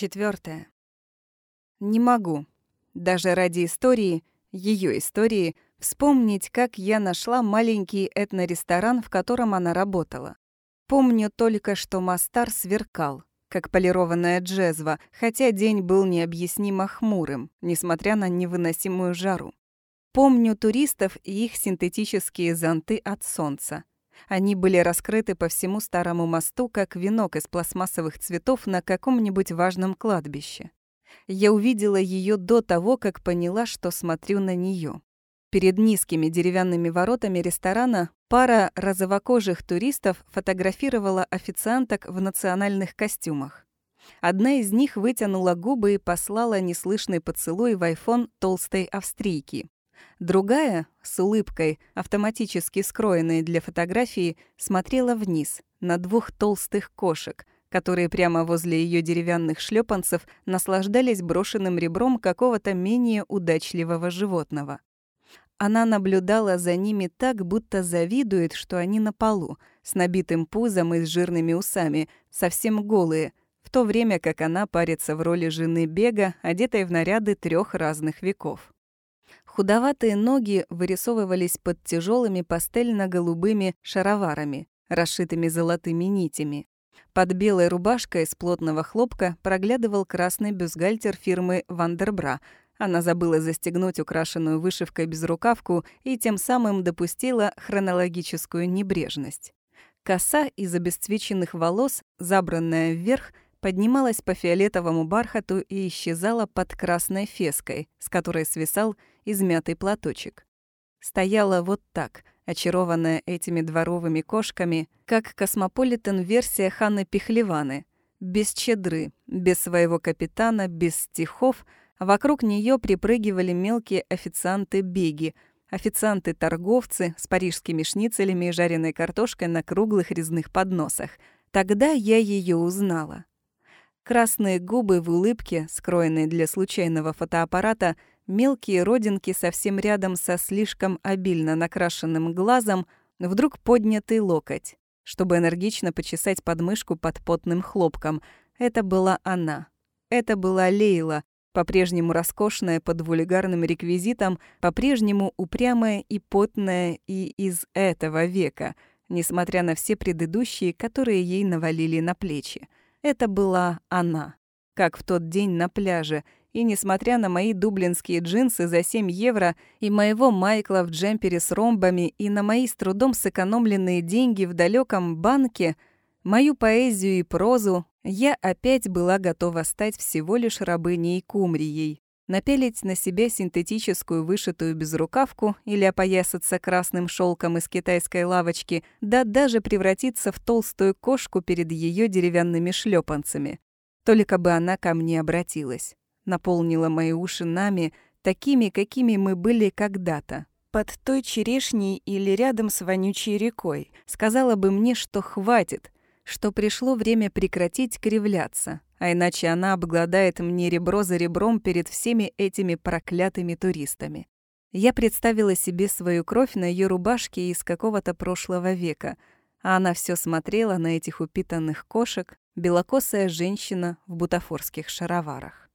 Четвертое. Не могу, даже ради истории, ее истории, вспомнить, как я нашла маленький этноресторан, в котором она работала. Помню только, что Мастар сверкал, как полированная джезва, хотя день был необъяснимо хмурым, несмотря на невыносимую жару. Помню туристов и их синтетические зонты от солнца. Они были раскрыты по всему старому мосту, как венок из пластмассовых цветов на каком-нибудь важном кладбище. Я увидела ее до того, как поняла, что смотрю на нее. Перед низкими деревянными воротами ресторана пара розовокожих туристов фотографировала официанток в национальных костюмах. Одна из них вытянула губы и послала неслышный поцелуй в айфон толстой австрийки. Другая, с улыбкой, автоматически скроенной для фотографии, смотрела вниз, на двух толстых кошек, которые прямо возле ее деревянных шлепанцев наслаждались брошенным ребром какого-то менее удачливого животного. Она наблюдала за ними так, будто завидует, что они на полу, с набитым пузом и с жирными усами, совсем голые, в то время как она парится в роли жены Бега, одетой в наряды трех разных веков. Худоватые ноги вырисовывались под тяжелыми пастельно-голубыми шароварами, расшитыми золотыми нитями. Под белой рубашкой из плотного хлопка проглядывал красный бюстгальтер фирмы «Вандербра», она забыла застегнуть украшенную вышивкой безрукавку и тем самым допустила хронологическую небрежность. Коса из обесцвеченных волос, забранная вверх, поднималась по фиолетовому бархату и исчезала под красной феской, с которой свисал измятый платочек. Стояла вот так, очарованная этими дворовыми кошками, как космополитен-версия Ханны Пихлеваны, без чедры, без своего капитана, без стихов — Вокруг нее припрыгивали мелкие официанты-беги, официанты-торговцы с парижскими шницелями и жареной картошкой на круглых резных подносах. Тогда я ее узнала. Красные губы в улыбке, скроенные для случайного фотоаппарата, мелкие родинки совсем рядом со слишком обильно накрашенным глазом, вдруг поднятый локоть, чтобы энергично почесать подмышку под потным хлопком. Это была она. Это была Лейла, по-прежнему роскошная под вульгарным реквизитом, по-прежнему упрямая и потная и из этого века, несмотря на все предыдущие, которые ей навалили на плечи. Это была она, как в тот день на пляже, и несмотря на мои дублинские джинсы за 7 евро и моего Майкла в джемпере с ромбами и на мои с трудом сэкономленные деньги в далеком банке, мою поэзию и прозу, я опять была готова стать всего лишь рабыней кумрией, напелить на себя синтетическую вышитую безрукавку или опоясаться красным шелком из китайской лавочки, да даже превратиться в толстую кошку перед ее деревянными шлепанцами. Только бы она ко мне обратилась, наполнила мои уши нами, такими, какими мы были когда-то. Под той черешней или рядом с вонючей рекой. Сказала бы мне, что хватит, что пришло время прекратить кривляться, а иначе она обгладает мне ребро за ребром перед всеми этими проклятыми туристами. Я представила себе свою кровь на ее рубашке из какого-то прошлого века, а она все смотрела на этих упитанных кошек, белокосая женщина в бутафорских шароварах.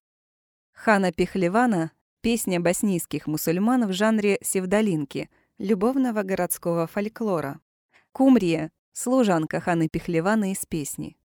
Хана Пехлевана — песня боснийских мусульман в жанре севдалинки, любовного городского фольклора. Кумрия служанка Ханы Пехлеваны из песни.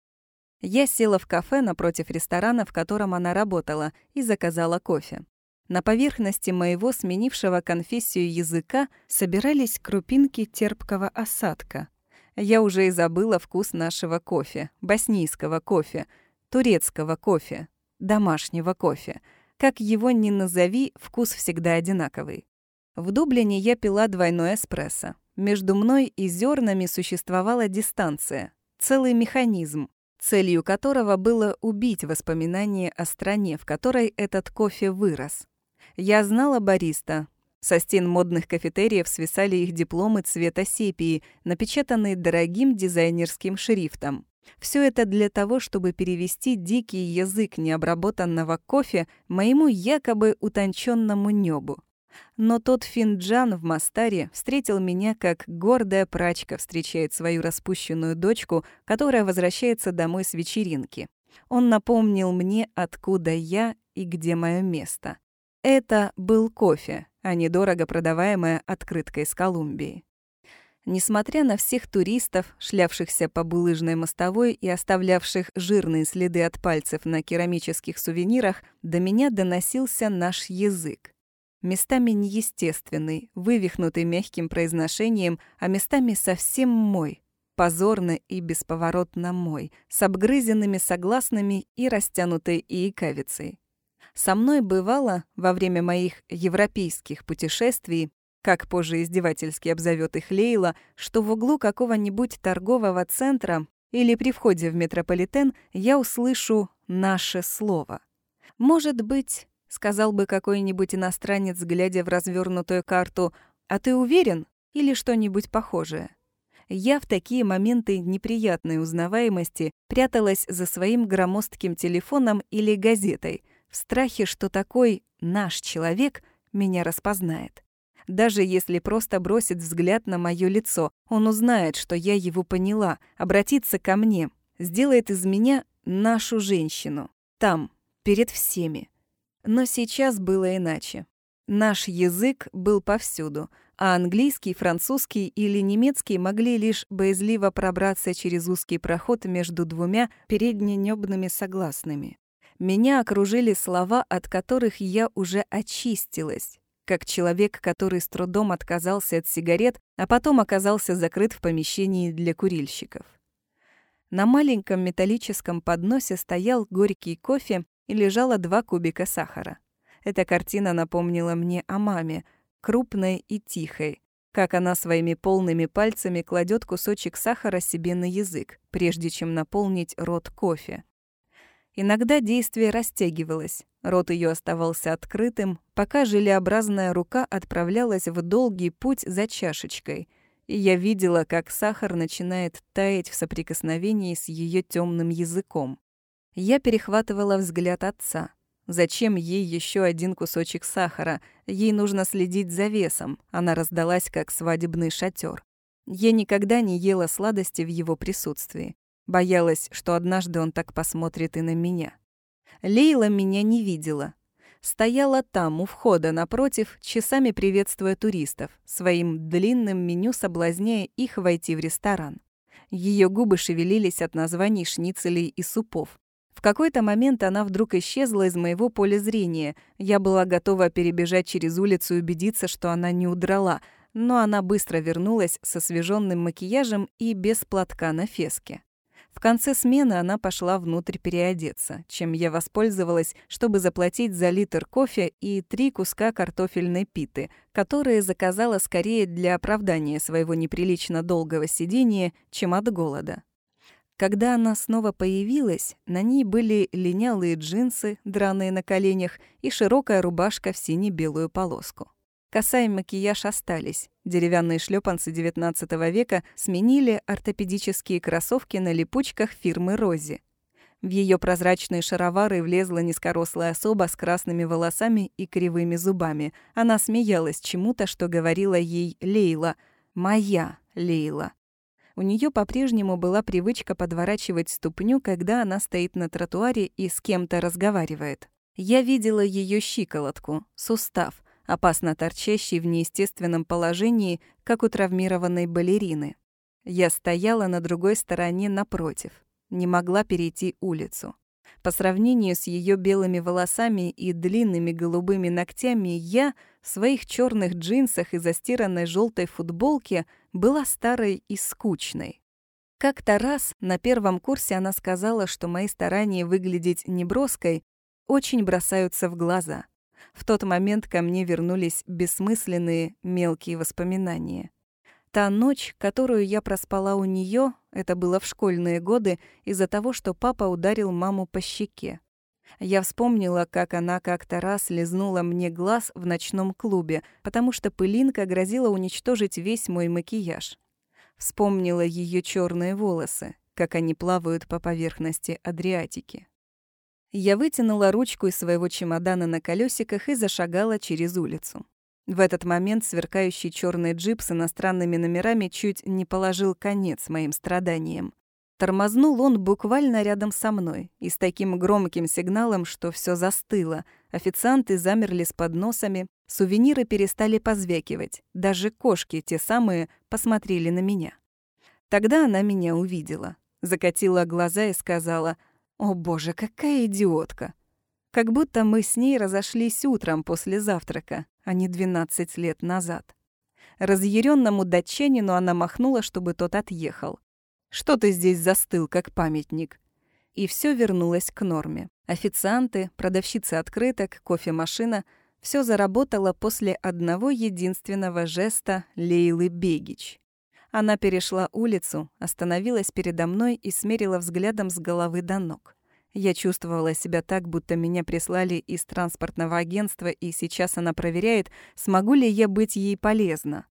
Я села в кафе напротив ресторана, в котором она работала, и заказала кофе. На поверхности моего сменившего конфессию языка собирались крупинки терпкого осадка. Я уже и забыла вкус нашего кофе, боснийского кофе, турецкого кофе, домашнего кофе. Как его ни назови, вкус всегда одинаковый. В Дублине я пила двойной эспрессо. Между мной и зернами существовала дистанция, целый механизм, целью которого было убить воспоминания о стране, в которой этот кофе вырос. Я знала бариста. Со стен модных кафетериев свисали их дипломы цвета сепии, напечатанные дорогим дизайнерским шрифтом. Все это для того, чтобы перевести дикий язык необработанного кофе моему якобы утонченному небу. Но тот финджан в Мастаре встретил меня, как гордая прачка встречает свою распущенную дочку, которая возвращается домой с вечеринки. Он напомнил мне, откуда я и где мое место. Это был кофе, а не дорого продаваемая открытка из Колумбии. Несмотря на всех туристов, шлявшихся по булыжной мостовой и оставлявших жирные следы от пальцев на керамических сувенирах, до меня доносился наш язык. Местами неестественный, вывихнутый мягким произношением, а местами совсем мой, позорно и бесповоротно мой, с обгрызенными согласными и растянутой иикавицей. Со мной бывало во время моих европейских путешествий как позже издевательски обзовет их Лейла, что в углу какого-нибудь торгового центра или при входе в метрополитен я услышу «наше слово». «Может быть», — сказал бы какой-нибудь иностранец, глядя в развернутую карту, «а ты уверен?» или что-нибудь похожее. Я в такие моменты неприятной узнаваемости пряталась за своим громоздким телефоном или газетой, в страхе, что такой «наш человек» меня распознает. Даже если просто бросит взгляд на моё лицо, он узнает, что я его поняла, обратится ко мне, сделает из меня нашу женщину. Там, перед всеми. Но сейчас было иначе. Наш язык был повсюду, а английский, французский или немецкий могли лишь боязливо пробраться через узкий проход между двумя передненёбными согласными. Меня окружили слова, от которых я уже очистилась, как человек, который с трудом отказался от сигарет, а потом оказался закрыт в помещении для курильщиков. На маленьком металлическом подносе стоял горький кофе и лежало два кубика сахара. Эта картина напомнила мне о маме, крупной и тихой, как она своими полными пальцами кладет кусочек сахара себе на язык, прежде чем наполнить рот кофе. Иногда действие растягивалось, рот ее оставался открытым, пока желеобразная рука отправлялась в долгий путь за чашечкой, и я видела, как сахар начинает таять в соприкосновении с ее темным языком. Я перехватывала взгляд отца. Зачем ей еще один кусочек сахара? Ей нужно следить за весом. Она раздалась, как свадебный шатер. Я никогда не ела сладости в его присутствии. Боялась, что однажды он так посмотрит и на меня. Лейла меня не видела. Стояла там, у входа, напротив, часами приветствуя туристов, своим длинным меню соблазняя их войти в ресторан. Ее губы шевелились от названий шницелей и супов. В какой-то момент она вдруг исчезла из моего поля зрения. Я была готова перебежать через улицу и убедиться, что она не удрала, но она быстро вернулась с освеженным макияжем и без платка на феске. В конце смены она пошла внутрь переодеться, чем я воспользовалась, чтобы заплатить за литр кофе и три куска картофельной питы, которые заказала скорее для оправдания своего неприлично долгого сидения, чем от голода. Когда она снова появилась, на ней были линялые джинсы, драные на коленях, и широкая рубашка в сине-белую полоску. Коса и макияж остались. Деревянные шлепанцы XIX века сменили ортопедические кроссовки на липучках фирмы «Рози». В ее прозрачные шаровары влезла низкорослая особа с красными волосами и кривыми зубами. Она смеялась чему-то, что говорила ей Лейла. «Моя Лейла». У нее по-прежнему была привычка подворачивать ступню, когда она стоит на тротуаре и с кем-то разговаривает. Я видела ее щиколотку, сустав — опасно торчащий в неестественном положении, как у травмированной балерины. Я стояла на другой стороне напротив, не могла перейти улицу. По сравнению с ее белыми волосами и длинными голубыми ногтями, я в своих черных джинсах и застиранной желтой футболке была старой и скучной. Как-то раз на первом курсе она сказала, что мои старания выглядеть неброской очень бросаются в глаза. В тот момент ко мне вернулись бессмысленные мелкие воспоминания. Та ночь, которую я проспала у нее, это было в школьные годы, из-за того, что папа ударил маму по щеке. Я вспомнила, как она как-то раз лизнула мне глаз в ночном клубе, потому что пылинка грозила уничтожить весь мой макияж. Вспомнила ее черные волосы, как они плавают по поверхности Адриатики. Я вытянула ручку из своего чемодана на колесиках и зашагала через улицу. В этот момент сверкающий черный джип с иностранными номерами чуть не положил конец моим страданиям. Тормознул он буквально рядом со мной и с таким громким сигналом, что все застыло. Официанты замерли с подносами, сувениры перестали позвякивать, даже кошки, те самые, посмотрели на меня. Тогда она меня увидела, закатила глаза и сказала, «О боже, какая идиотка!» Как будто мы с ней разошлись утром после завтрака, а не 12 лет назад. Разъяренному датчанину она махнула, чтобы тот отъехал. Что ты здесь застыл, как памятник?» И все вернулось к норме. Официанты, продавщицы открыток, кофемашина — все заработало после одного единственного жеста Лейлы Бегич. Она перешла улицу, остановилась передо мной и смерила взглядом с головы до ног. Я чувствовала себя так, будто меня прислали из транспортного агентства, и сейчас она проверяет, смогу ли я быть ей полезна.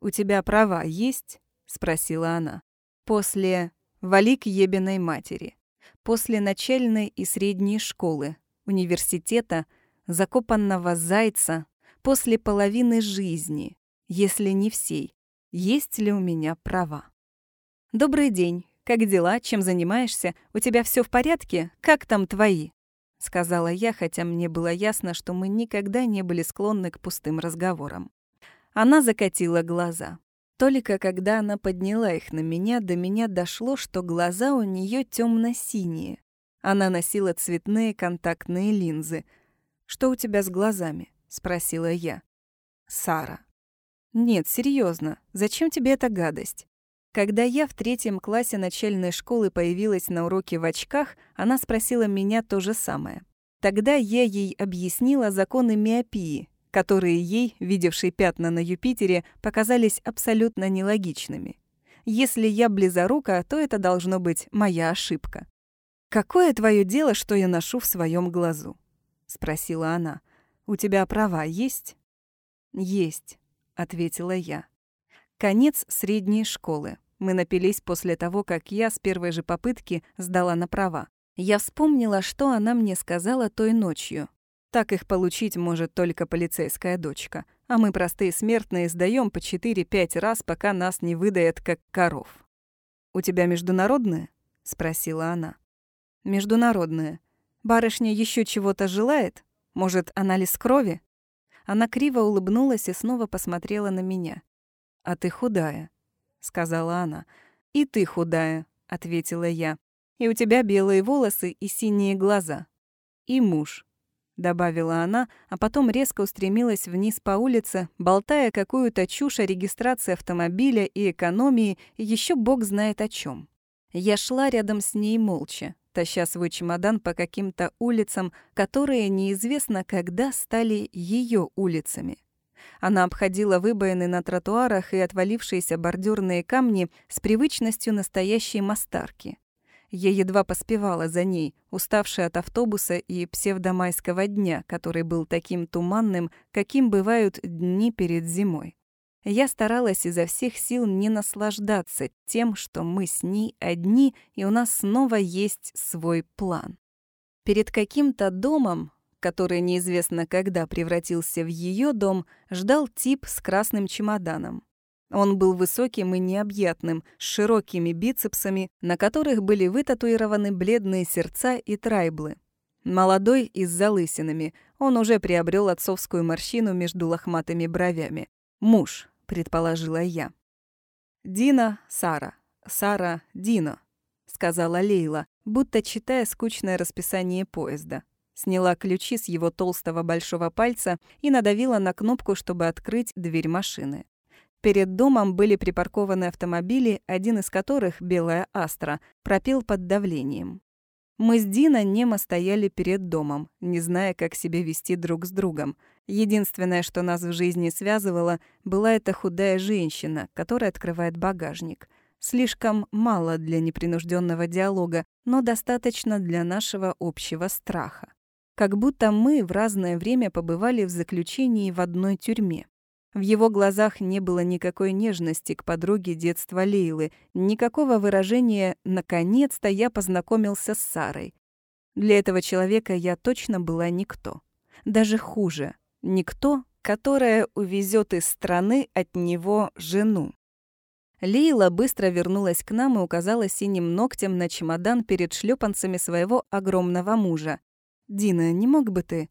«У тебя права есть?» — спросила она после Валик Ебиной матери, после начальной и средней школы, университета, закопанного зайца, после половины жизни, если не всей, есть ли у меня права. «Добрый день. Как дела? Чем занимаешься? У тебя все в порядке? Как там твои?» — сказала я, хотя мне было ясно, что мы никогда не были склонны к пустым разговорам. Она закатила глаза. Только когда она подняла их на меня, до меня дошло, что глаза у нее темно-синие. Она носила цветные контактные линзы. «Что у тебя с глазами?» — спросила я. «Сара». «Нет, серьезно. Зачем тебе эта гадость?» Когда я в третьем классе начальной школы появилась на уроке в очках, она спросила меня то же самое. Тогда я ей объяснила законы миопии, которые ей, видевшей пятна на Юпитере, показались абсолютно нелогичными. Если я близорука, то это должно быть моя ошибка. «Какое твое дело, что я ношу в своем глазу?» — спросила она. «У тебя права есть?» «Есть», — ответила я. Конец средней школы. Мы напились после того, как я с первой же попытки сдала на права. Я вспомнила, что она мне сказала той ночью, так их получить может только полицейская дочка. А мы, простые смертные, сдаем по 4-5 раз, пока нас не выдает как коров. «У тебя международное?» — спросила она. «Международное. Барышня еще чего-то желает? Может, анализ крови?» Она криво улыбнулась и снова посмотрела на меня. «А ты худая», — сказала она. «И ты худая», — ответила я. «И у тебя белые волосы и синие глаза. И муж, — добавила она, а потом резко устремилась вниз по улице, болтая какую-то чушь о регистрации автомобиля и экономии, еще бог знает о чем. Я шла рядом с ней молча, таща свой чемодан по каким-то улицам, которые неизвестно когда стали ее улицами. Она обходила выбоины на тротуарах и отвалившиеся бордюрные камни с привычностью настоящей мастарки. Я едва поспевала за ней, уставшая от автобуса и псевдомайского дня, который был таким туманным, каким бывают дни перед зимой. Я старалась изо всех сил не наслаждаться тем, что мы с ней одни, и у нас снова есть свой план. Перед каким-то домом, который неизвестно когда превратился в ее дом, ждал тип с красным чемоданом. Он был высоким и необъятным, с широкими бицепсами, на которых были вытатуированы бледные сердца и трайблы. Молодой и с залысинами, он уже приобрел отцовскую морщину между лохматыми бровями. «Муж», — предположила я. «Дина, Сара. Сара, Дино», — сказала Лейла, будто читая скучное расписание поезда. Сняла ключи с его толстого большого пальца и надавила на кнопку, чтобы открыть дверь машины. Перед домом были припаркованы автомобили, один из которых, белая Астра, пропел под давлением. Мы с Дина немо стояли перед домом, не зная, как себя вести друг с другом. Единственное, что нас в жизни связывало, была эта худая женщина, которая открывает багажник. Слишком мало для непринужденного диалога, но достаточно для нашего общего страха. Как будто мы в разное время побывали в заключении в одной тюрьме. В его глазах не было никакой нежности к подруге детства Лейлы, никакого выражения «наконец-то я познакомился с Сарой». Для этого человека я точно была никто. Даже хуже — никто, которая увезет из страны от него жену. Лейла быстро вернулась к нам и указала синим ногтем на чемодан перед шлепанцами своего огромного мужа. «Дина, не мог бы ты?»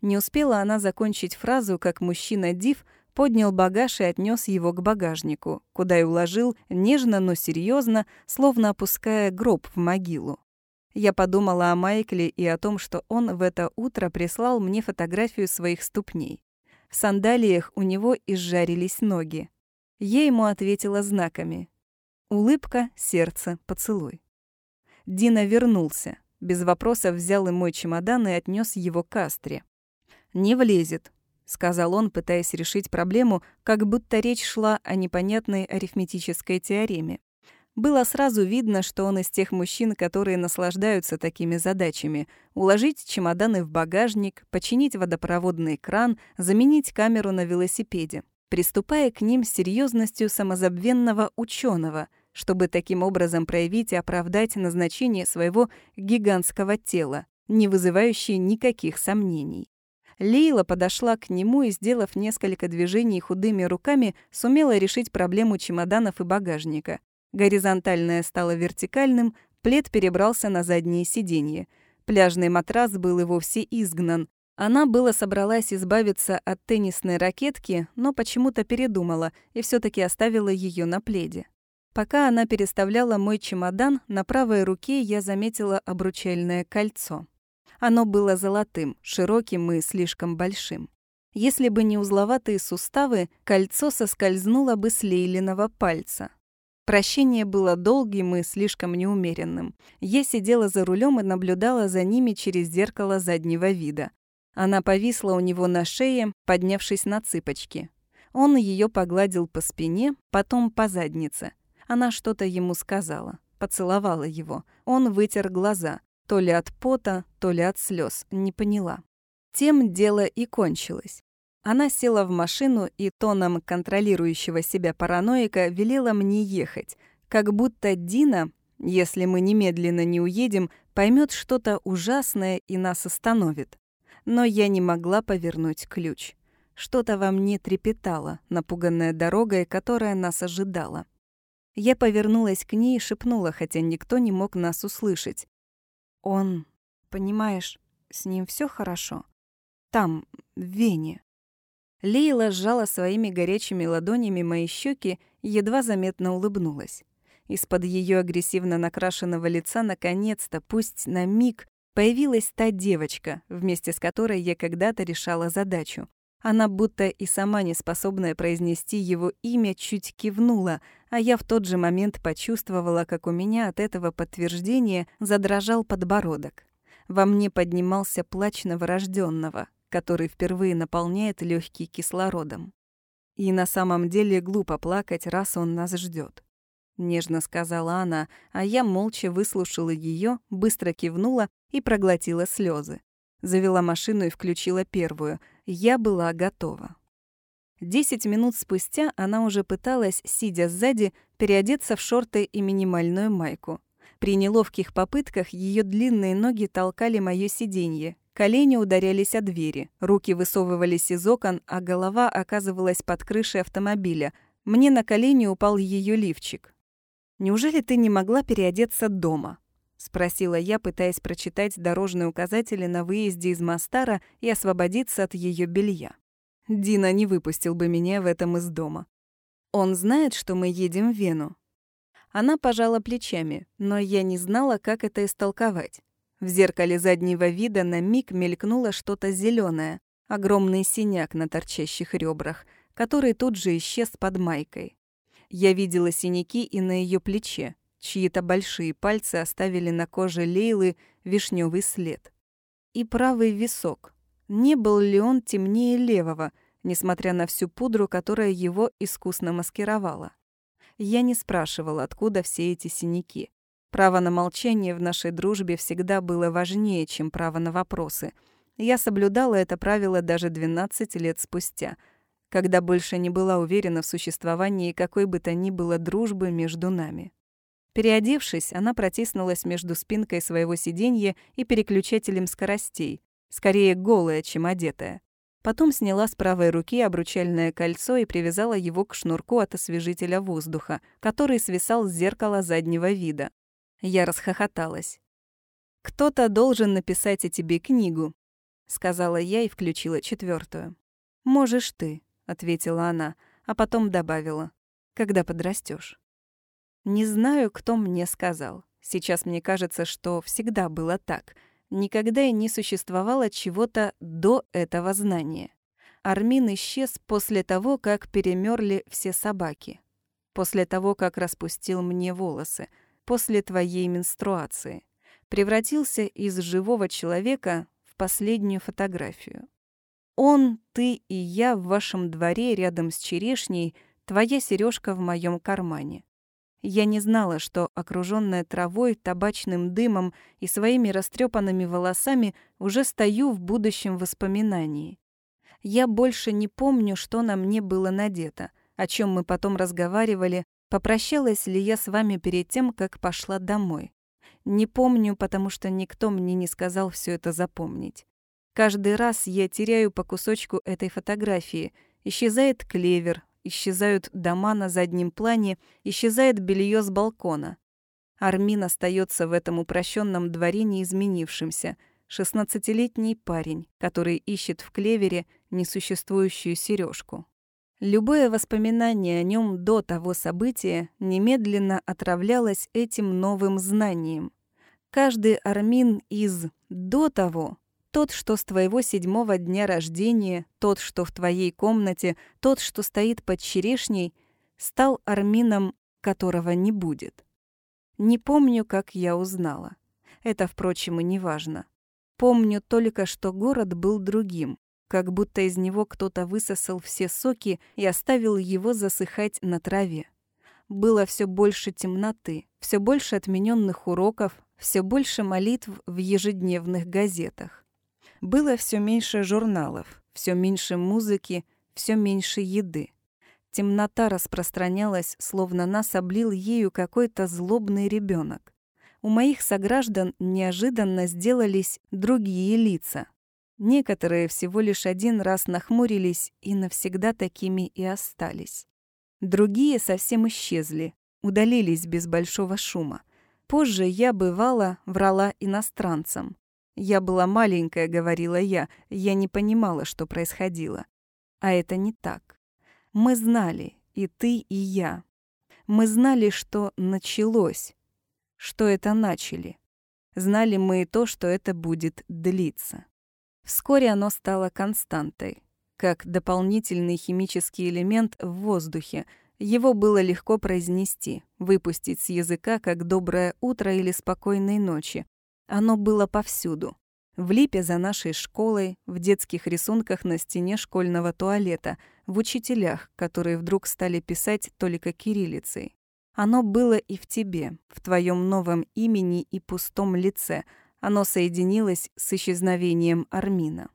Не успела она закончить фразу, как мужчина Див поднял багаж и отнес его к багажнику, куда и уложил нежно, но серьезно, словно опуская гроб в могилу. Я подумала о Майкле и о том, что он в это утро прислал мне фотографию своих ступней. В сандалиях у него изжарились ноги. Я ему ответила знаками. Улыбка, сердце, поцелуй. Дина вернулся. Без вопросов взял и мой чемодан и отнес его к Астре. «Не влезет», — сказал он, пытаясь решить проблему, как будто речь шла о непонятной арифметической теореме. Было сразу видно, что он из тех мужчин, которые наслаждаются такими задачами. Уложить чемоданы в багажник, починить водопроводный кран, заменить камеру на велосипеде. Приступая к ним с серьезностью самозабвенного ученого, чтобы таким образом проявить и оправдать назначение своего гигантского тела, не вызывающее никаких сомнений. Лейла подошла к нему и, сделав несколько движений худыми руками, сумела решить проблему чемоданов и багажника. Горизонтальное стало вертикальным, плед перебрался на заднее сиденье. Пляжный матрас был и вовсе изгнан. Она было собралась избавиться от теннисной ракетки, но почему-то передумала и все таки оставила ее на пледе. Пока она переставляла мой чемодан, на правой руке я заметила обручальное кольцо. Оно было золотым, широким и слишком большим. Если бы не узловатые суставы, кольцо соскользнуло бы с Лейлиного пальца. Прощение было долгим и слишком неумеренным. Я сидела за рулем и наблюдала за ними через зеркало заднего вида. Она повисла у него на шее, поднявшись на цыпочки. Он ее погладил по спине, потом по заднице. Она что-то ему сказала, поцеловала его. Он вытер глаза, то ли от пота, то ли от слез, не поняла. Тем дело и кончилось. Она села в машину и тоном контролирующего себя параноика велела мне ехать, как будто Дина, если мы немедленно не уедем, поймет что-то ужасное и нас остановит. Но я не могла повернуть ключ. Что-то во мне трепетало, напуганная дорогой, которая нас ожидала. Я повернулась к ней и шепнула, хотя никто не мог нас услышать. «Он, понимаешь, с ним все хорошо? Там, в Вене». Лейла сжала своими горячими ладонями мои щеки и едва заметно улыбнулась. Из-под ее агрессивно накрашенного лица наконец-то, пусть на миг, появилась та девочка, вместе с которой я когда-то решала задачу. Она будто и сама не способная произнести его имя чуть кивнула, а я в тот же момент почувствовала, как у меня от этого подтверждения задрожал подбородок. Во мне поднимался плач новорожденного, который впервые наполняет легкие кислородом. И на самом деле глупо плакать, раз он нас ждет. Нежно сказала она, а я молча выслушала ее, быстро кивнула и проглотила слезы. Завела машину и включила первую. Я была готова. Десять минут спустя она уже пыталась, сидя сзади, переодеться в шорты и минимальную майку. При неловких попытках ее длинные ноги толкали мое сиденье, Колени ударялись о двери, руки высовывались из окон, а голова оказывалась под крышей автомобиля. Мне на колени упал ее лифчик. «Неужели ты не могла переодеться дома?» — спросила я, пытаясь прочитать дорожные указатели на выезде из Мастара и освободиться от ее белья. Дина не выпустил бы меня в этом из дома. Он знает, что мы едем в Вену. Она пожала плечами, но я не знала, как это истолковать. В зеркале заднего вида на миг мелькнуло что-то зеленое, огромный синяк на торчащих ребрах, который тут же исчез под майкой. Я видела синяки и на ее плече, чьи-то большие пальцы оставили на коже Лейлы вишневый след. И правый висок. Не был ли он темнее левого, несмотря на всю пудру, которая его искусно маскировала? Я не спрашивала, откуда все эти синяки. Право на молчание в нашей дружбе всегда было важнее, чем право на вопросы. Я соблюдала это правило даже 12 лет спустя, когда больше не была уверена в существовании какой бы то ни было дружбы между нами. Переодевшись, она протиснулась между спинкой своего сиденья и переключателем скоростей, скорее голая, чем одетая. Потом сняла с правой руки обручальное кольцо и привязала его к шнурку от освежителя воздуха, который свисал с зеркала заднего вида. Я расхохоталась. «Кто-то должен написать о тебе книгу», — сказала я и включила четвертую. «Можешь ты», — ответила она, а потом добавила, «когда подрастешь. Не знаю, кто мне сказал. Сейчас мне кажется, что всегда было так. Никогда и не существовало чего-то до этого знания. Армин исчез после того, как перемерли все собаки. После того, как распустил мне волосы. После твоей менструации превратился из живого человека в последнюю фотографию. Он, ты и я в вашем дворе рядом с черешней, твоя сережка в моем кармане. Я не знала, что, окружённая травой, табачным дымом и своими растрепанными волосами, уже стою в будущем воспоминании. Я больше не помню, что на мне было надето, о чем мы потом разговаривали, попрощалась ли я с вами перед тем, как пошла домой. Не помню, потому что никто мне не сказал все это запомнить. Каждый раз я теряю по кусочку этой фотографии. Исчезает клевер, исчезают дома на заднем плане, исчезает белье с балкона. Армин остается в этом упрощенном дворе неизменившимся. Шестнадцатилетний парень, который ищет в клевере несуществующую сережку. Любое воспоминание о нем до того события немедленно отравлялось этим новым знанием. Каждый армин из «до того» Тот, что с твоего седьмого дня рождения, тот, что в твоей комнате, тот, что стоит под черешней, стал армином, которого не будет. Не помню, как я узнала. Это, впрочем, и не важно. Помню только, что город был другим, как будто из него кто-то высосал все соки и оставил его засыхать на траве. Было все больше темноты, все больше отмененных уроков, все больше молитв в ежедневных газетах. Было все меньше журналов, все меньше музыки, все меньше еды. Темнота распространялась, словно нас облил ею какой-то злобный ребенок. У моих сограждан неожиданно сделались другие лица. Некоторые всего лишь один раз нахмурились и навсегда такими и остались. Другие совсем исчезли, удалились без большого шума. Позже я, бывала, врала иностранцам. «Я была маленькая», — говорила я, я не понимала, что происходило. А это не так. Мы знали, и ты, и я. Мы знали, что началось, что это начали. Знали мы и то, что это будет длиться. Вскоре оно стало константой, как дополнительный химический элемент в воздухе. Его было легко произнести, выпустить с языка, как «доброе утро» или «спокойной ночи». Оно было повсюду. В липе за нашей школой, в детских рисунках на стене школьного туалета, в учителях, которые вдруг стали писать только кириллицей. Оно было и в тебе, в твоем новом имени и пустом лице. Оно соединилось с исчезновением Армина.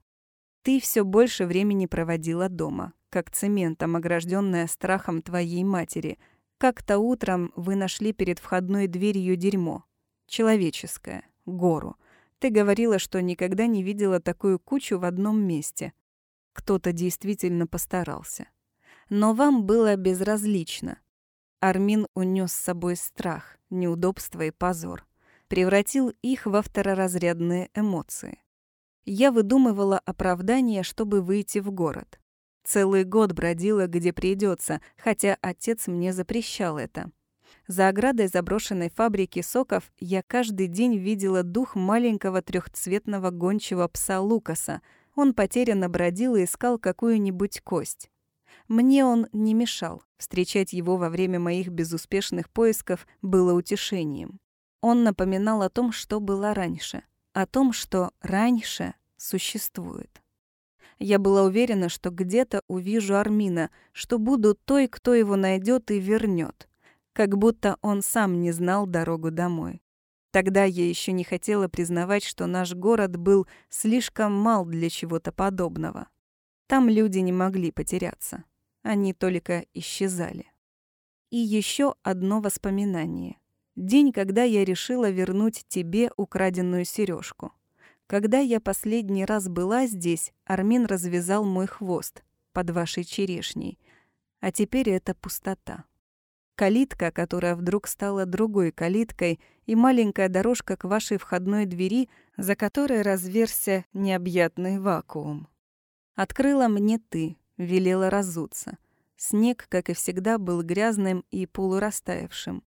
Ты все больше времени проводила дома, как цементом, огражденная страхом твоей матери. Как-то утром вы нашли перед входной дверью дерьмо. Человеческое, гору. Ты говорила, что никогда не видела такую кучу в одном месте. Кто-то действительно постарался. Но вам было безразлично. Армин унес с собой страх, неудобство и позор. Превратил их во второразрядные эмоции. Я выдумывала оправдание, чтобы выйти в город. Целый год бродила, где придется, хотя отец мне запрещал это. За оградой заброшенной фабрики соков я каждый день видела дух маленького трехцветного гончего пса Лукаса. Он потерянно бродил и искал какую-нибудь кость. Мне он не мешал. Встречать его во время моих безуспешных поисков было утешением. Он напоминал о том, что было раньше. О том, что раньше существует. Я была уверена, что где-то увижу Армина, что буду той, кто его найдет и вернет. Как будто он сам не знал дорогу домой. Тогда я еще не хотела признавать, что наш город был слишком мал для чего-то подобного. Там люди не могли потеряться. Они только исчезали. И еще одно воспоминание. День, когда я решила вернуть тебе украденную сережку. Когда я последний раз была здесь, Армин развязал мой хвост под вашей черешней, а теперь это пустота. Калитка, которая вдруг стала другой калиткой, и маленькая дорожка к вашей входной двери, за которой разверся необъятный вакуум. Открыла мне ты, велела разуться. Снег, как и всегда, был грязным и полурастаявшим.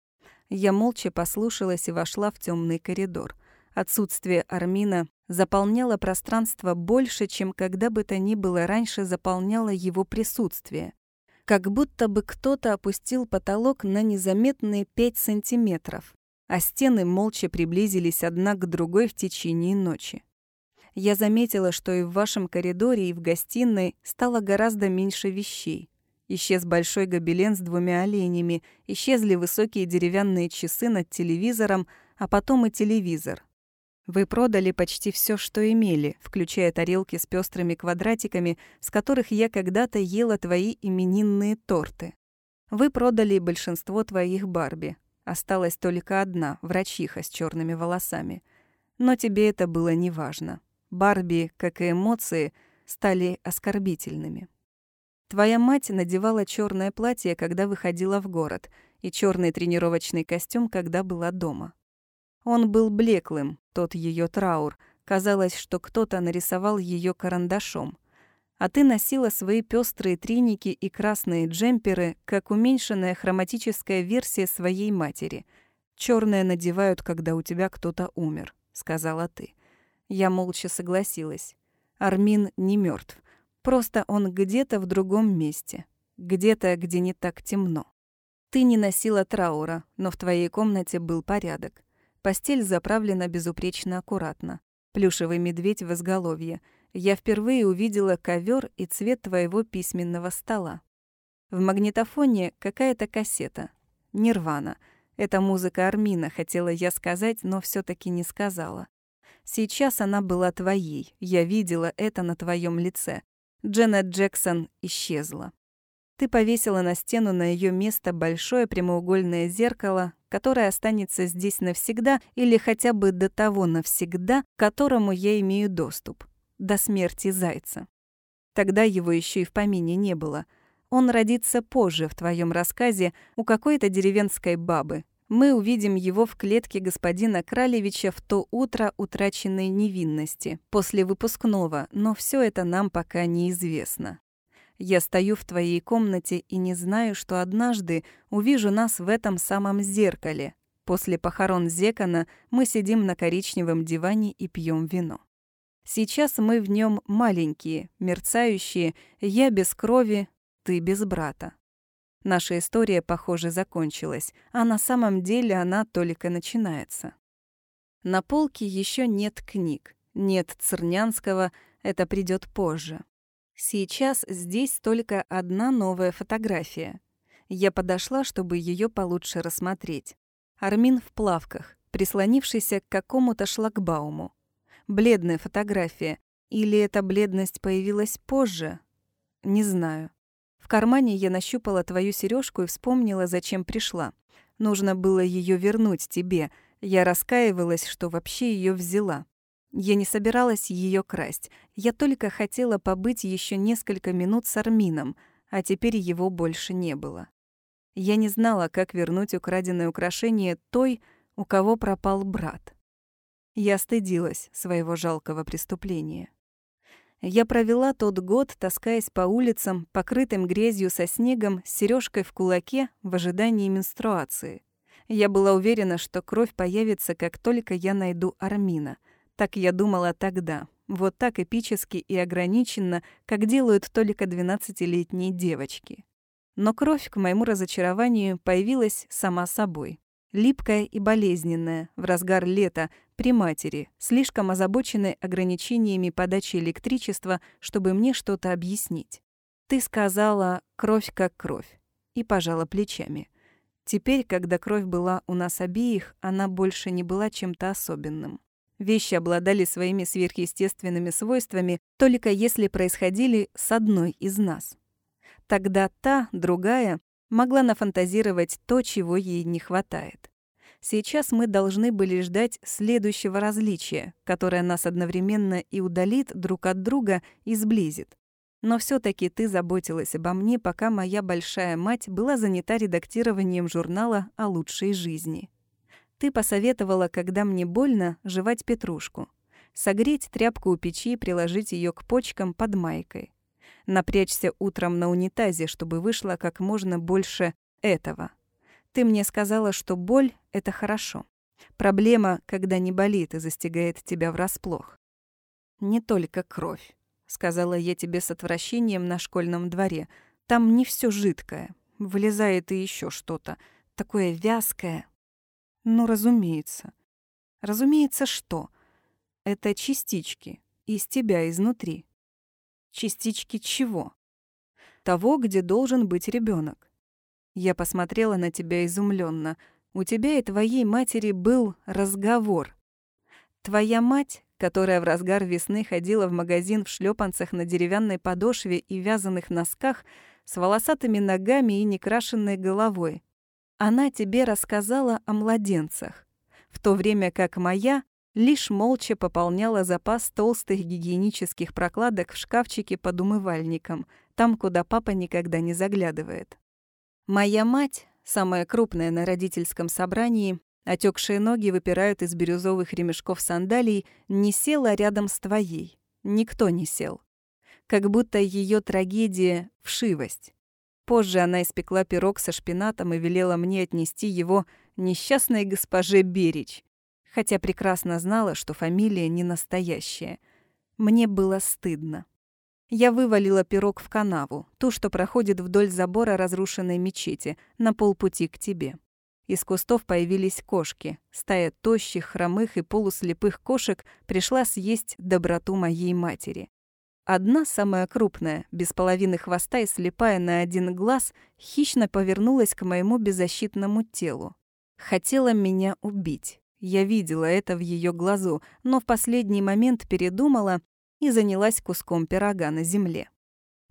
Я молча послушалась и вошла в темный коридор. Отсутствие Армина заполняло пространство больше, чем когда бы то ни было раньше заполняло его присутствие. Как будто бы кто-то опустил потолок на незаметные пять сантиметров, а стены молча приблизились одна к другой в течение ночи. Я заметила, что и в вашем коридоре, и в гостиной стало гораздо меньше вещей. Исчез большой гобелен с двумя оленями, исчезли высокие деревянные часы над телевизором, а потом и телевизор. Вы продали почти все, что имели, включая тарелки с пестрыми квадратиками, с которых я когда-то ела твои именинные торты. Вы продали большинство твоих Барби. Осталась только одна, врачиха с черными волосами. Но тебе это было неважно. Барби, как и эмоции, стали оскорбительными. Твоя мать надевала черное платье, когда выходила в город, и черный тренировочный костюм, когда была дома. Он был блеклым, тот ее траур. Казалось, что кто-то нарисовал ее карандашом. А ты носила свои пестрые треники и красные джемперы, как уменьшенная хроматическая версия своей матери. Черное надевают, когда у тебя кто-то умер, сказала ты. Я молча согласилась. Армин не мертв, Просто он где-то в другом месте. Где-то, где не так темно. Ты не носила траура, но в твоей комнате был порядок. Постель заправлена безупречно аккуратно. Плюшевый медведь в изголовье. Я впервые увидела ковер и цвет твоего письменного стола. В магнитофоне какая-то кассета. Нирвана. Это музыка Армина, хотела я сказать, но все таки не сказала. Сейчас она была твоей. Я видела это на твоем лице. Дженнет Джексон исчезла. Ты повесила на стену на ее место большое прямоугольное зеркало, которое останется здесь навсегда или хотя бы до того навсегда, к которому я имею доступ. До смерти зайца. Тогда его еще и в помине не было. Он родится позже в твоем рассказе у какой-то деревенской бабы. Мы увидим его в клетке господина Кралевича в то утро утраченной невинности, после выпускного, но все это нам пока неизвестно. Я стою в твоей комнате и не знаю, что однажды увижу нас в этом самом зеркале. После похорон Зекона мы сидим на коричневом диване и пьем вино. Сейчас мы в нем маленькие, мерцающие, я без крови, ты без брата. Наша история, похоже, закончилась, а на самом деле она только начинается. На полке еще нет книг, нет Цернянского, это придет позже. Сейчас здесь только одна новая фотография. Я подошла, чтобы ее получше рассмотреть. Армин в плавках, прислонившийся к какому-то шлагбауму. Бледная фотография. Или эта бледность появилась позже? Не знаю. В кармане я нащупала твою сережку и вспомнила, зачем пришла. Нужно было ее вернуть тебе. Я раскаивалась, что вообще ее взяла. Я не собиралась ее красть. Я только хотела побыть еще несколько минут с Армином, а теперь его больше не было. Я не знала, как вернуть украденное украшение той, у кого пропал брат. Я стыдилась своего жалкого преступления. Я провела тот год, таскаясь по улицам, покрытым грязью со снегом, с сережкой в кулаке в ожидании менструации. Я была уверена, что кровь появится, как только я найду Армина — так я думала тогда. Вот так эпически и ограниченно, как делают только 12-летние девочки. Но кровь, к моему разочарованию, появилась сама собой. Липкая и болезненная, в разгар лета, при матери, слишком озабоченной ограничениями подачи электричества, чтобы мне что-то объяснить. Ты сказала «кровь как кровь» и пожала плечами. Теперь, когда кровь была у нас обеих, она больше не была чем-то особенным. Вещи обладали своими сверхъестественными свойствами только если происходили с одной из нас. Тогда та, другая, могла нафантазировать то, чего ей не хватает. Сейчас мы должны были ждать следующего различия, которое нас одновременно и удалит друг от друга и сблизит. Но все таки ты заботилась обо мне, пока моя большая мать была занята редактированием журнала о лучшей жизни. Ты посоветовала, когда мне больно, жевать петрушку. Согреть тряпку у печи и приложить ее к почкам под майкой. Напрячься утром на унитазе, чтобы вышло как можно больше этого. Ты мне сказала, что боль — это хорошо. Проблема, когда не болит и застигает тебя врасплох. Не только кровь сказала я тебе с отвращением на школьном дворе. Там не все жидкое. Вылезает и еще что-то. Такое вязкое. Ну, разумеется. Разумеется, что? Это частички. Из тебя изнутри. Частички чего? Того, где должен быть ребенок. Я посмотрела на тебя изумленно. У тебя и твоей матери был разговор. Твоя мать которая в разгар весны ходила в магазин в шлепанцах на деревянной подошве и вязаных носках с волосатыми ногами и некрашенной головой. Она тебе рассказала о младенцах, в то время как моя лишь молча пополняла запас толстых гигиенических прокладок в шкафчике под умывальником, там, куда папа никогда не заглядывает. Моя мать, самая крупная на родительском собрании, Отекшие ноги выпирают из бирюзовых ремешков сандалий, не села рядом с твоей. Никто не сел. Как будто ее трагедия — вшивость. Позже она испекла пирог со шпинатом и велела мне отнести его несчастной госпоже Берич, хотя прекрасно знала, что фамилия не настоящая. Мне было стыдно. Я вывалила пирог в канаву, ту, что проходит вдоль забора разрушенной мечети, на полпути к тебе. Из кустов появились кошки. Стая тощих, хромых и полуслепых кошек пришла съесть доброту моей матери. Одна, самая крупная, без половины хвоста и слепая на один глаз, хищно повернулась к моему беззащитному телу. Хотела меня убить. Я видела это в ее глазу, но в последний момент передумала и занялась куском пирога на земле.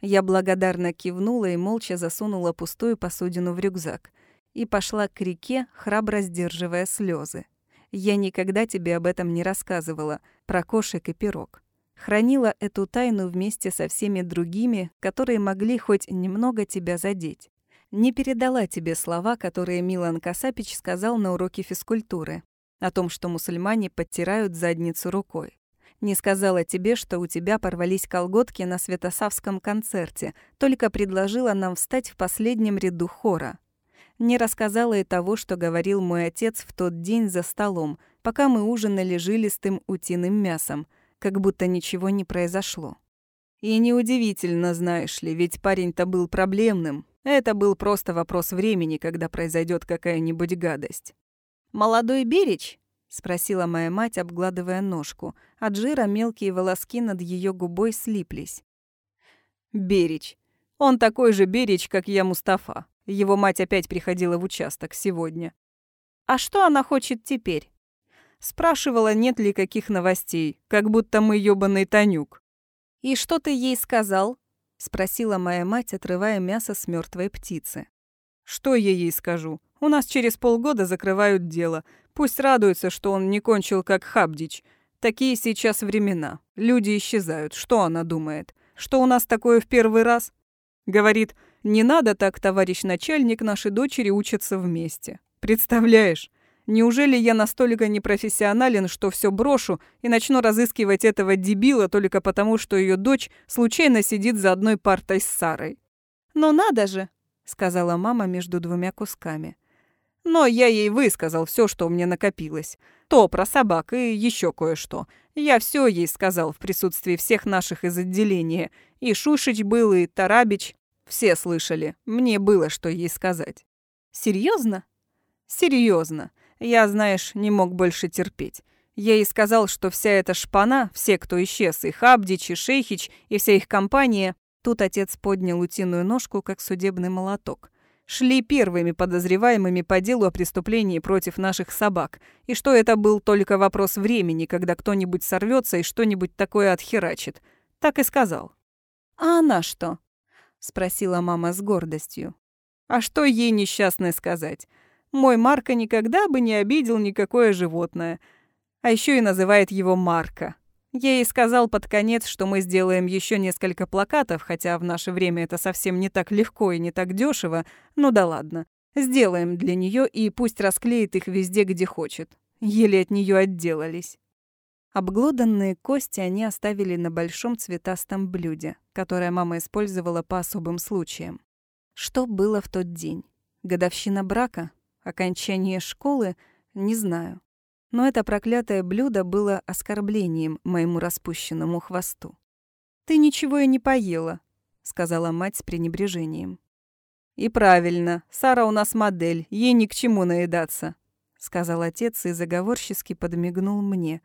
Я благодарно кивнула и молча засунула пустую посудину в рюкзак и пошла к реке, храбро сдерживая слезы. Я никогда тебе об этом не рассказывала, про кошек и пирог. Хранила эту тайну вместе со всеми другими, которые могли хоть немного тебя задеть. Не передала тебе слова, которые Милан Касапич сказал на уроке физкультуры, о том, что мусульмане подтирают задницу рукой. Не сказала тебе, что у тебя порвались колготки на Святосавском концерте, только предложила нам встать в последнем ряду хора не рассказала и того, что говорил мой отец в тот день за столом, пока мы ужинали жилистым утиным мясом, как будто ничего не произошло. И неудивительно, знаешь ли, ведь парень-то был проблемным. Это был просто вопрос времени, когда произойдет какая-нибудь гадость. «Молодой Берич?» — спросила моя мать, обгладывая ножку. От жира мелкие волоски над ее губой слиплись. «Берич. Он такой же Берич, как я Мустафа. Его мать опять приходила в участок сегодня. А что она хочет теперь? Спрашивала, нет ли каких новостей, как будто мы ёбаный Танюк. «И что ты ей сказал?» — спросила моя мать, отрывая мясо с мертвой птицы. «Что я ей скажу? У нас через полгода закрывают дело. Пусть радуется, что он не кончил как Хабдич. Такие сейчас времена. Люди исчезают. Что она думает? Что у нас такое в первый раз?» Говорит, не надо так, товарищ начальник, наши дочери учатся вместе. Представляешь? Неужели я настолько непрофессионален, что все брошу и начну разыскивать этого дебила только потому, что ее дочь случайно сидит за одной партой с Сарой? «Но надо же!» — сказала мама между двумя кусками. Но я ей высказал все, что у меня накопилось. То про собак и еще кое-что. Я все ей сказал в присутствии всех наших из отделения. И Шушич был, и Тарабич. Все слышали. Мне было, что ей сказать. Серьезно? Серьезно. Я, знаешь, не мог больше терпеть. Я ей сказал, что вся эта шпана, все, кто исчез, и Хабдич, и Шейхич, и вся их компания... Тут отец поднял утиную ножку, как судебный молоток. Шли первыми подозреваемыми по делу о преступлении против наших собак, и что это был только вопрос времени, когда кто-нибудь сорвется и что-нибудь такое отхерачит. Так и сказал. «А она что?» — спросила мама с гордостью. «А что ей несчастной сказать? Мой Марка никогда бы не обидел никакое животное. А еще и называет его Марка. Я ей сказал под конец, что мы сделаем еще несколько плакатов, хотя в наше время это совсем не так легко и не так дешево. Ну да ладно. Сделаем для нее и пусть расклеит их везде, где хочет. Еле от нее отделались. Обглоданные кости они оставили на большом цветастом блюде, которое мама использовала по особым случаям. Что было в тот день? Годовщина брака? Окончание школы? Не знаю. Но это проклятое блюдо было оскорблением моему распущенному хвосту. «Ты ничего и не поела», — сказала мать с пренебрежением. «И правильно, Сара у нас модель, ей ни к чему наедаться», — сказал отец и заговорчески подмигнул мне.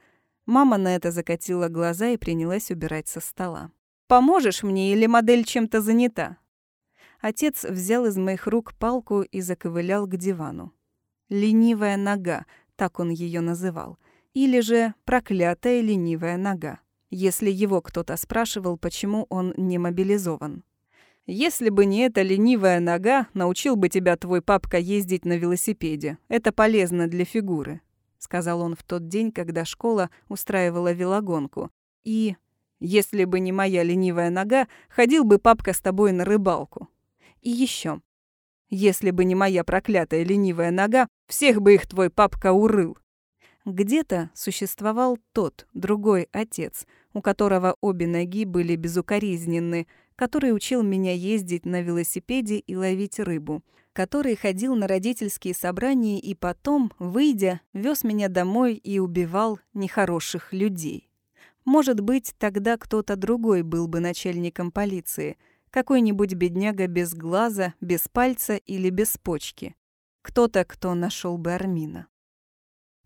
Мама на это закатила глаза и принялась убирать со стола. «Поможешь мне или модель чем-то занята?» Отец взял из моих рук палку и заковылял к дивану. «Ленивая нога», так он ее называл, или же проклятая ленивая нога, если его кто-то спрашивал, почему он не мобилизован. «Если бы не эта ленивая нога, научил бы тебя твой папка ездить на велосипеде. Это полезно для фигуры», — сказал он в тот день, когда школа устраивала велогонку. «И если бы не моя ленивая нога, ходил бы папка с тобой на рыбалку. И еще, если бы не моя проклятая ленивая нога, всех бы их твой папка урыл. Где-то существовал тот, другой отец, у которого обе ноги были безукоризненны, который учил меня ездить на велосипеде и ловить рыбу, который ходил на родительские собрания и потом, выйдя, вез меня домой и убивал нехороших людей. Может быть, тогда кто-то другой был бы начальником полиции — какой-нибудь бедняга без глаза, без пальца или без почки. Кто-то, кто нашел бы Армина.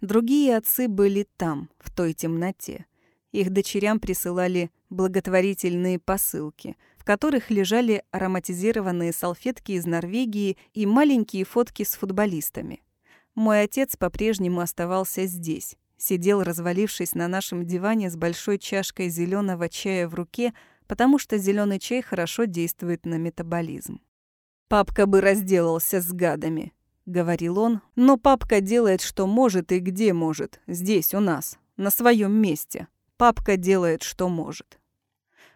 Другие отцы были там, в той темноте. Их дочерям присылали благотворительные посылки, в которых лежали ароматизированные салфетки из Норвегии и маленькие фотки с футболистами. Мой отец по-прежнему оставался здесь, сидел, развалившись на нашем диване с большой чашкой зеленого чая в руке, потому что зеленый чай хорошо действует на метаболизм. «Папка бы разделался с гадами», — говорил он, «но папка делает, что может и где может, здесь, у нас, на своем месте. Папка делает, что может».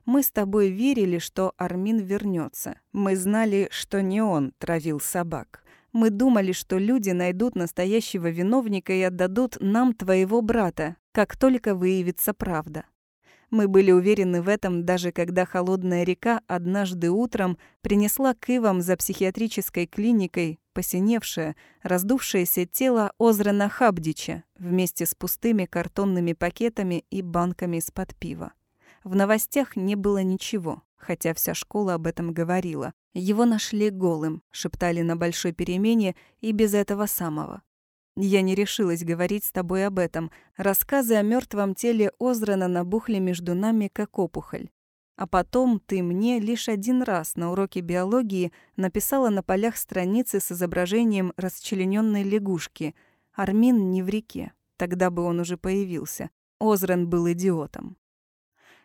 Мы с тобой верили, что Армин вернется. Мы знали, что не он травил собак. Мы думали, что люди найдут настоящего виновника и отдадут нам твоего брата, как только выявится правда. Мы были уверены в этом, даже когда холодная река однажды утром принесла к Ивам за психиатрической клиникой посиневшее, раздувшееся тело Озрана Хабдича вместе с пустыми картонными пакетами и банками из-под пива. В новостях не было ничего, хотя вся школа об этом говорила. Его нашли голым, шептали на большой перемене и без этого самого. Я не решилась говорить с тобой об этом. Рассказы о мертвом теле Озрана набухли между нами, как опухоль. А потом ты мне лишь один раз на уроке биологии написала на полях страницы с изображением расчлененной лягушки. Армин не в реке. Тогда бы он уже появился. Озран был идиотом.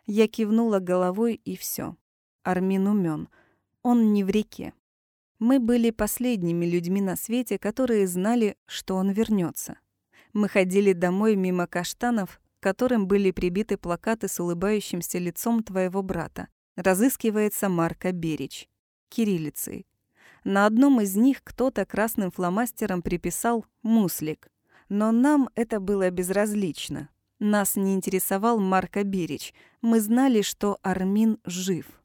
Я кивнула головой, и все. Армин умен. Он не в реке. Мы были последними людьми на свете, которые знали, что он вернется. Мы ходили домой мимо каштанов, к которым были прибиты плакаты с улыбающимся лицом твоего брата. Разыскивается Марка Берич. Кириллицей. На одном из них кто-то красным фломастером приписал «Муслик». Но нам это было безразлично. Нас не интересовал Марка Берич. Мы знали, что Армин жив.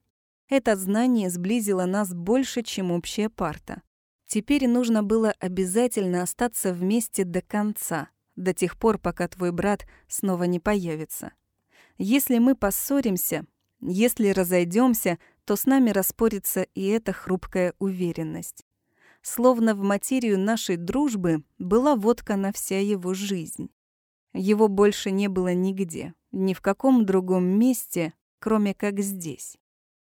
Это знание сблизило нас больше, чем общая парта. Теперь нужно было обязательно остаться вместе до конца, до тех пор, пока твой брат снова не появится. Если мы поссоримся, если разойдемся, то с нами распорится и эта хрупкая уверенность. Словно в материю нашей дружбы была водка на вся его жизнь. Его больше не было нигде, ни в каком другом месте, кроме как здесь.